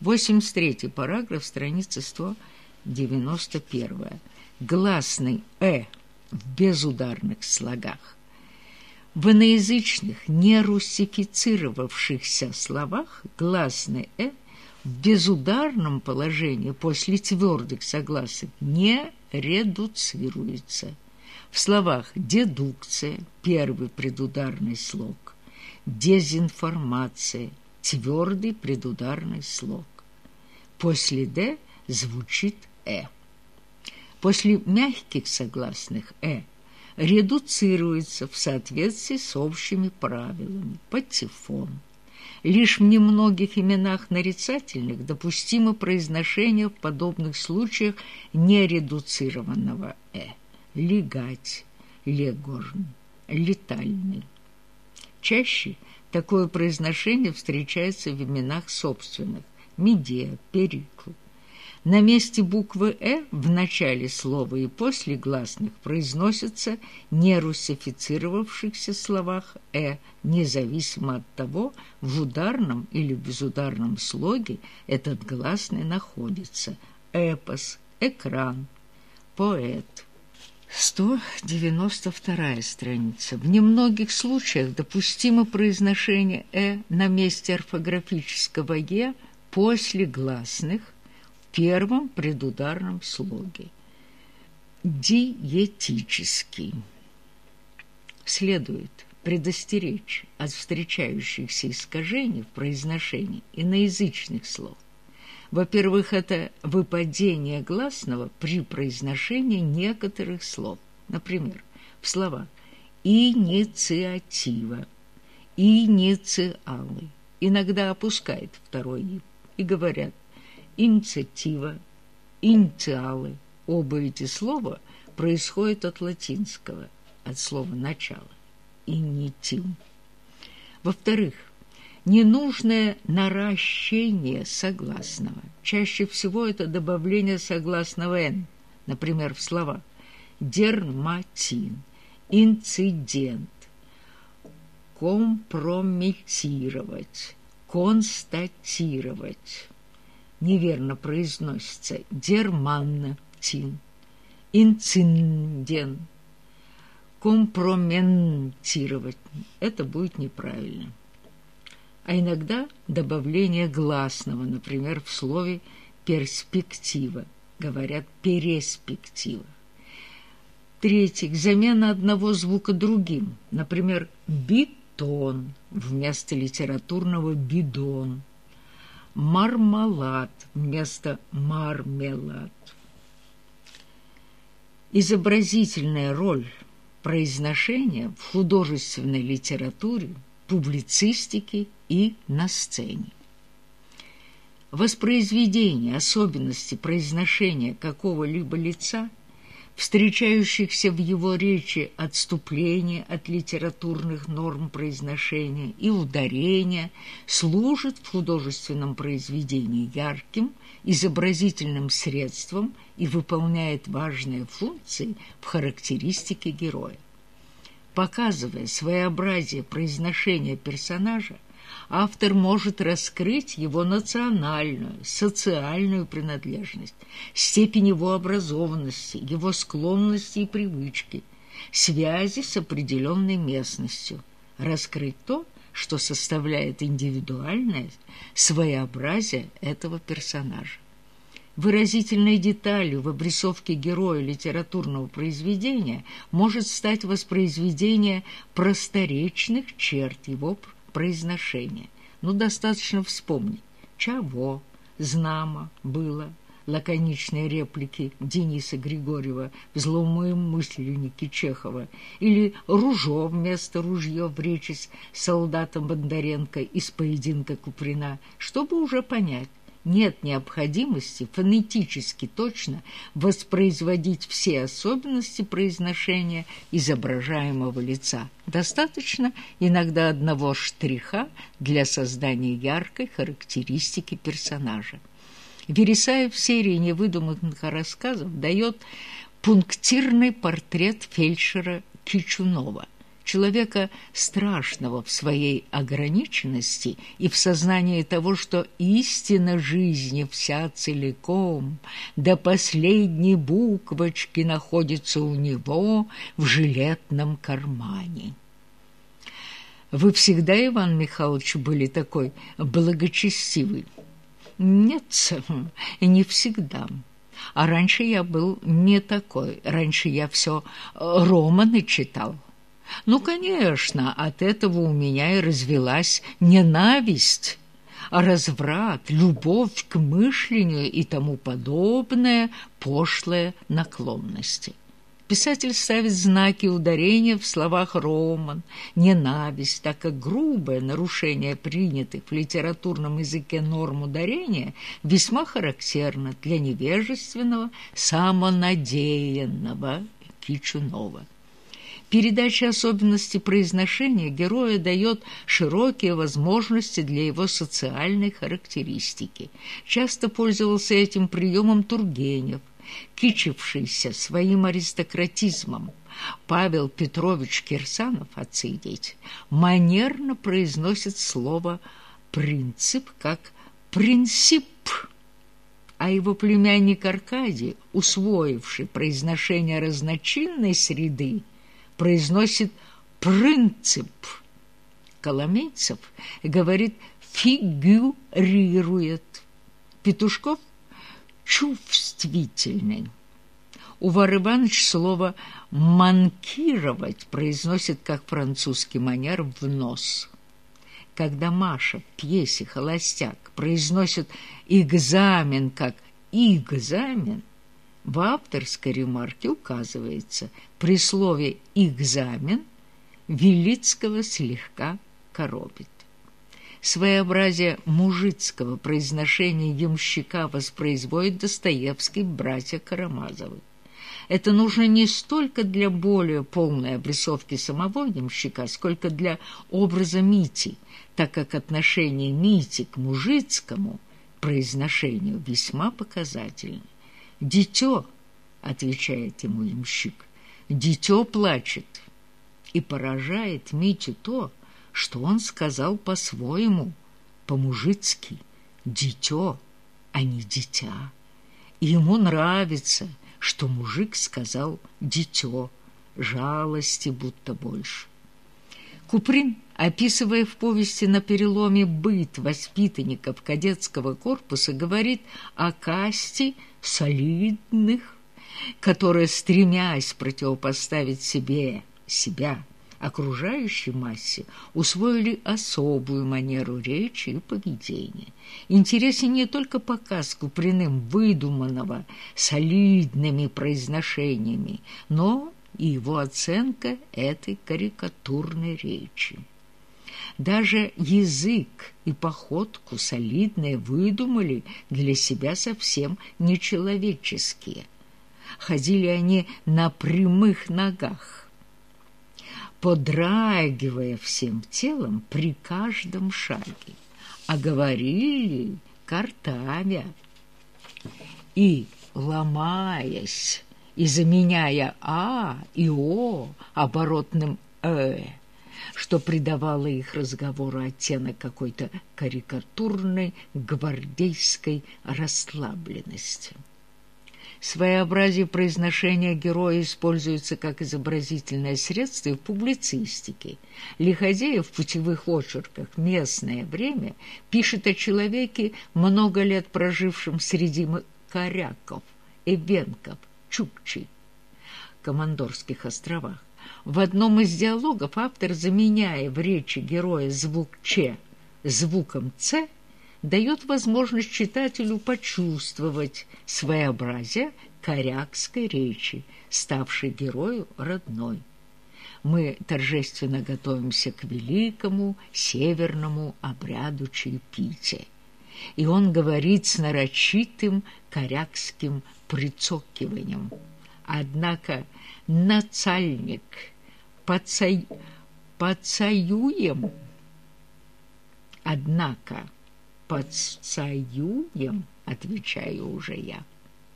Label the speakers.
Speaker 1: 83 параграф, страница 191. Гласный «э» в безударных слогах. В иноязычных, не руссифицировавшихся словах гласный «э» в безударном положении после твердых согласных не редуцируется. В словах «дедукция» – первый предударный слог, «дезинформация» – твердый предударный слог. После «д» звучит «э». После мягких согласных «э» редуцируется в соответствии с общими правилами, патефон. Лишь в немногих именах нарицательных допустимо произношение в подобных случаях нередуцированного «э». Легать, легорн, летальный. Чаще такое произношение встречается в именах собственных – Медея, Перикл. На месте буквы «э» в начале слова и после гласных произносятся нерусифицировавшихся словах «э», независимо от того, в ударном или безударном слоге этот гласный находится. Эпос, экран, поэт. 192 страница. В немногих случаях допустимо произношение «э» на месте орфографического «е» после гласных – первом предударном слоге. Диетический. Следует предостеречь от встречающихся искажений в произношении иноязычных слов. Во-первых, это выпадение гласного при произношении некоторых слов. Например, в словах «инициатива», «инициалы». Иногда опускает второй «и» и говорят инициатива, инициалы. Оба эти слова происходят от латинского, от слова «начало» – «инитим». Во-вторых, ненужное наращение согласного. Чаще всего это добавление согласного «н», например, в слова «дерматин», «инцидент», «компрометировать», «констатировать» неверно произносится дермантин, инцидент, компроментировать. Это будет неправильно. А иногда добавление гласного, например, в слове перспектива, говорят перспектива. В-третьих, замена одного звука другим, например, бетон вместо литературного бидон мармалад вместо мармелад. Изобразительная роль произношения в художественной литературе, публицистике и на сцене. Воспроизведение особенностей произношения какого-либо лица – встречающихся в его речи отступления от литературных норм произношения и ударения, служит в художественном произведении ярким изобразительным средством и выполняет важные функции в характеристике героя. Показывая своеобразие произношения персонажа, автор может раскрыть его национальную, социальную принадлежность, степень его образованности, его склонности и привычки, связи с определенной местностью, раскрыть то, что составляет индивидуальное своеобразие этого персонажа. Выразительной деталью в обрисовке героя литературного произведения может стать воспроизведение просторечных черт его произношения. Ну, достаточно вспомнить. Чего, знамо, было, лаконичные реплики Дениса Григорьева в злоумысленнике Чехова или ружо вместо ружье в речи с солдатом Бондаренко из поединка Куприна, чтобы уже понять, нет необходимости фонетически точно воспроизводить все особенности произношения изображаемого лица. Достаточно иногда одного штриха для создания яркой характеристики персонажа. Вересаев в серии невыдуманных рассказов дает пунктирный портрет фельдшера Кичунова, человека страшного в своей ограниченности и в сознании того, что истина жизни вся целиком до последней буквочки находится у него в жилетном кармане. Вы всегда, Иван Михайлович, были такой благочестивый? Нет, не всегда. А раньше я был не такой. Раньше я все романы читал. Ну, конечно, от этого у меня и развелась ненависть, разврат, любовь к мышлению и тому подобное пошлые наклонности. Писатель ставит знаки ударения в словах «роман», «ненависть», так как грубое нарушение принятых в литературном языке норм ударения весьма характерно для невежественного, самонадеянного Кичунова. Передача особенностей произношения героя дает широкие возможности для его социальной характеристики. Часто пользовался этим приемом Тургенев, кичившийся своим аристократизмом. Павел Петрович Кирсанов, отцы и манерно произносит слово «принцип» как «принцип», а его племянник Аркадий, усвоивший произношение разночинной среды, произносит «принцип». Коломейцев говорит «фигурирует». Петушков – чувствительный. Увар Иванович слово «манкировать» произносит как французский манер «в нос». Когда Маша в пьесе «Холостяк» произносит «экзамен» как «экзамен», в авторской ремарке указывается при слове «экзамен» Велицкого слегка коробит. Своеобразие мужицкого произношения ямщика воспроизводит Достоевский «Братья Карамазовы». Это нужно не столько для более полной обрисовки самого ямщика, сколько для образа Мити, так как отношение Мити к мужицкому произношению весьма показательно. «Дитё», — отвечает ему ямщик, — «дитё плачет». И поражает Митю то, что он сказал по-своему, по-мужицки, «дитё», а не «дитя». И ему нравится, что мужик сказал «дитё», жалости будто больше. Куприн, описывая в повести на переломе быт воспитанников кадетского корпуса, говорит о касте солидных, которые, стремясь противопоставить себе себя окружающей массе, усвоили особую манеру речи и поведения. Интересен не только показ Куприным выдуманного солидными произношениями, но и его оценка этой карикатурной речи. Даже язык и походку солидные выдумали для себя совсем нечеловеческие. Ходили они на прямых ногах, подрагивая всем телом при каждом шаге, а говорили картавя и ломаясь, и заменяя «а» и «о» оборотным «э», что придавало их разговору оттенок какой-то карикатурной гвардейской расслабленности. Своеобразие произношения героя используется как изобразительное средство в публицистике. Лиходеев в путевых очерках «Местное время» пишет о человеке, много лет прожившем среди коряков, эвенков, чукчей, Командорских островах. В одном из диалогов автор, заменяя в речи героя звук «ч» звуком «ц», дает возможность читателю почувствовать своеобразие корякской речи, ставшей герою родной. Мы торжественно готовимся к великому северному обряду чаепития. И он говорит с нарочитым корякским прицокиванием. Однако нацальник поцай... поцаюем, однако подцаюем, отвечаю уже я.